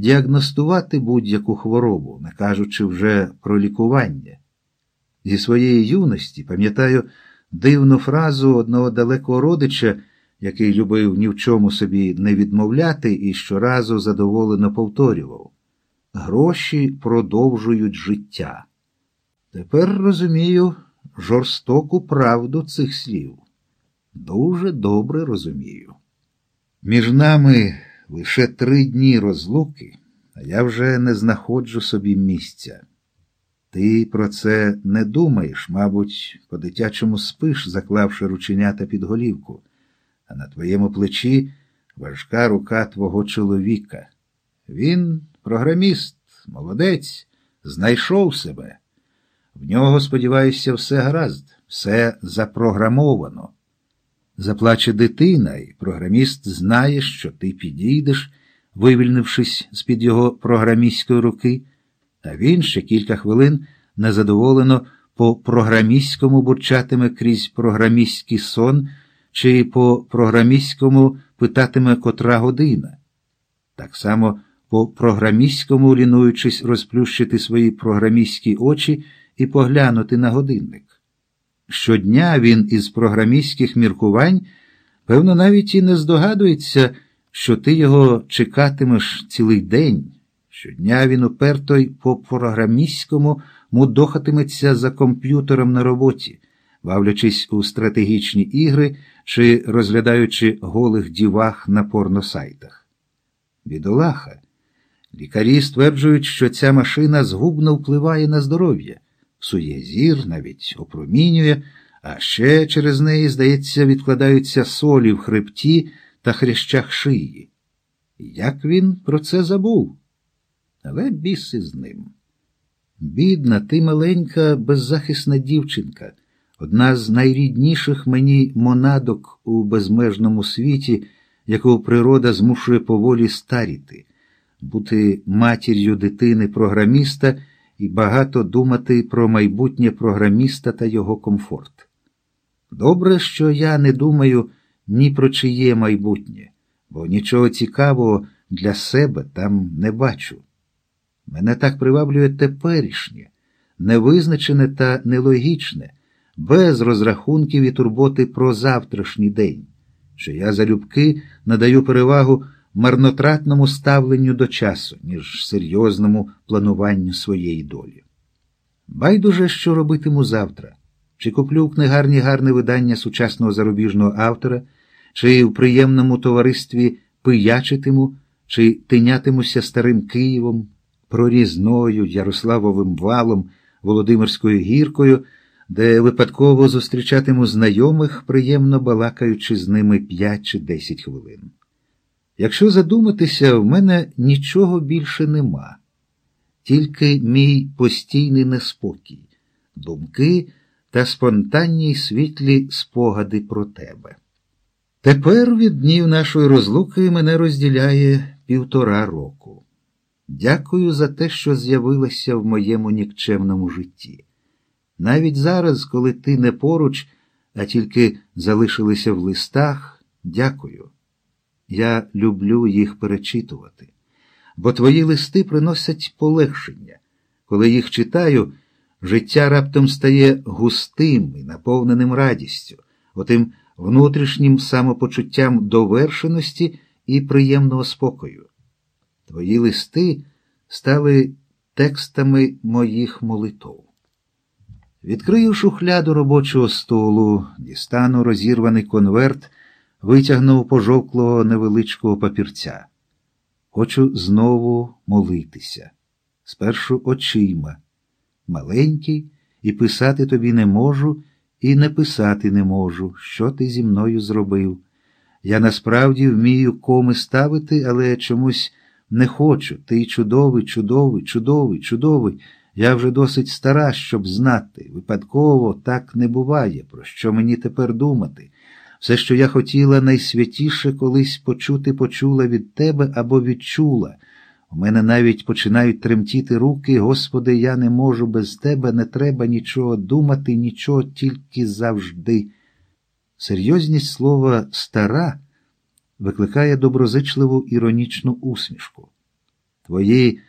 діагностувати будь-яку хворобу, не кажучи вже про лікування. Зі своєї юності пам'ятаю дивну фразу одного далекого родича, який любив ні в чому собі не відмовляти і щоразу задоволено повторював гроші продовжують життя. Тепер розумію жорстоку правду цих слів. Дуже добре розумію. Між нами лише три дні розлуки, а я вже не знаходжу собі місця. Ти про це не думаєш, мабуть, по дитячому спиш, заклавши рученята під голівку, а на твоєму плечі важка рука твого чоловіка. Він програміст, молодець, знайшов себе. В нього, сподіваюся, все гаразд, все запрограмовано. Заплаче дитина, і програміст знає, що ти підійдеш, вивільнившись з-під його програмістської руки, а він ще кілька хвилин незадоволено по програмістському бурчатиме крізь програмістський сон чи по програмістському питатиме котра година. Так само по програмістському лінуючись розплющити свої програмістські очі і поглянути на годинник. Щодня він із програмістських міркувань, певно, навіть і не здогадується, що ти його чекатимеш цілий день. Щодня він уперто й по програмістському мудохатиметься за комп'ютером на роботі, бавлячись у стратегічні ігри чи розглядаючи голих дівах на порносайтах. Бідолаха. Лікарі стверджують, що ця машина згубно впливає на здоров'я псує зір, навіть опромінює, а ще через неї, здається, відкладаються солі в хребті та хрящах шиї. Як він про це забув? Але біси з ним. Бідна, ти маленька, беззахисна дівчинка, одна з найрідніших мені монадок у безмежному світі, яку природа змушує поволі старіти, бути матір'ю дитини програміста і багато думати про майбутнє програміста та його комфорт. Добре, що я не думаю ні про чиє майбутнє, бо нічого цікавого для себе там не бачу. Мене так приваблює теперішнє, невизначене та нелогічне, без розрахунків і турботи про завтрашній день, що я залюбки надаю перевагу марнотратному ставленню до часу, ніж серйозному плануванню своєї долі. Байдуже, що робитиму завтра, чи куплю в книгарні гарне видання сучасного зарубіжного автора, чи в приємному товаристві пиячитиму, чи тинятимуся старим Києвом, прорізною Ярославовим валом, Володимирською гіркою, де випадково зустрічатиму знайомих, приємно балакаючи з ними п'ять чи десять хвилин. Якщо задуматися, в мене нічого більше нема, тільки мій постійний неспокій, думки та спонтанні світлі спогади про тебе. Тепер від днів нашої розлуки мене розділяє півтора року. Дякую за те, що з'явилася в моєму нікчемному житті. Навіть зараз, коли ти не поруч, а тільки залишилися в листах, дякую. Я люблю їх перечитувати, бо твої листи приносять полегшення. Коли їх читаю, життя раптом стає густим і наповненим радістю, отим внутрішнім самопочуттям довершеності і приємного спокою. Твої листи стали текстами моїх молитов. Відкрию шухляду робочого столу, дістану розірваний конверт витягнув пожовклого невеличкого папірця. Хочу знову молитися. Спершу очима. Маленький, і писати тобі не можу, і не писати не можу. Що ти зі мною зробив? Я насправді вмію коми ставити, але чомусь не хочу. Ти чудовий, чудовий, чудовий, чудовий. Я вже досить стара, щоб знати. Випадково так не буває. Про що мені тепер думати? Все, що я хотіла найсвятіше колись почути, почула від тебе або відчула. У мене навіть починають тремтіти руки, Господи, я не можу без тебе, не треба нічого думати, нічого тільки завжди. Серйозність слова стара викликає доброзичливу іронічну усмішку. твоєї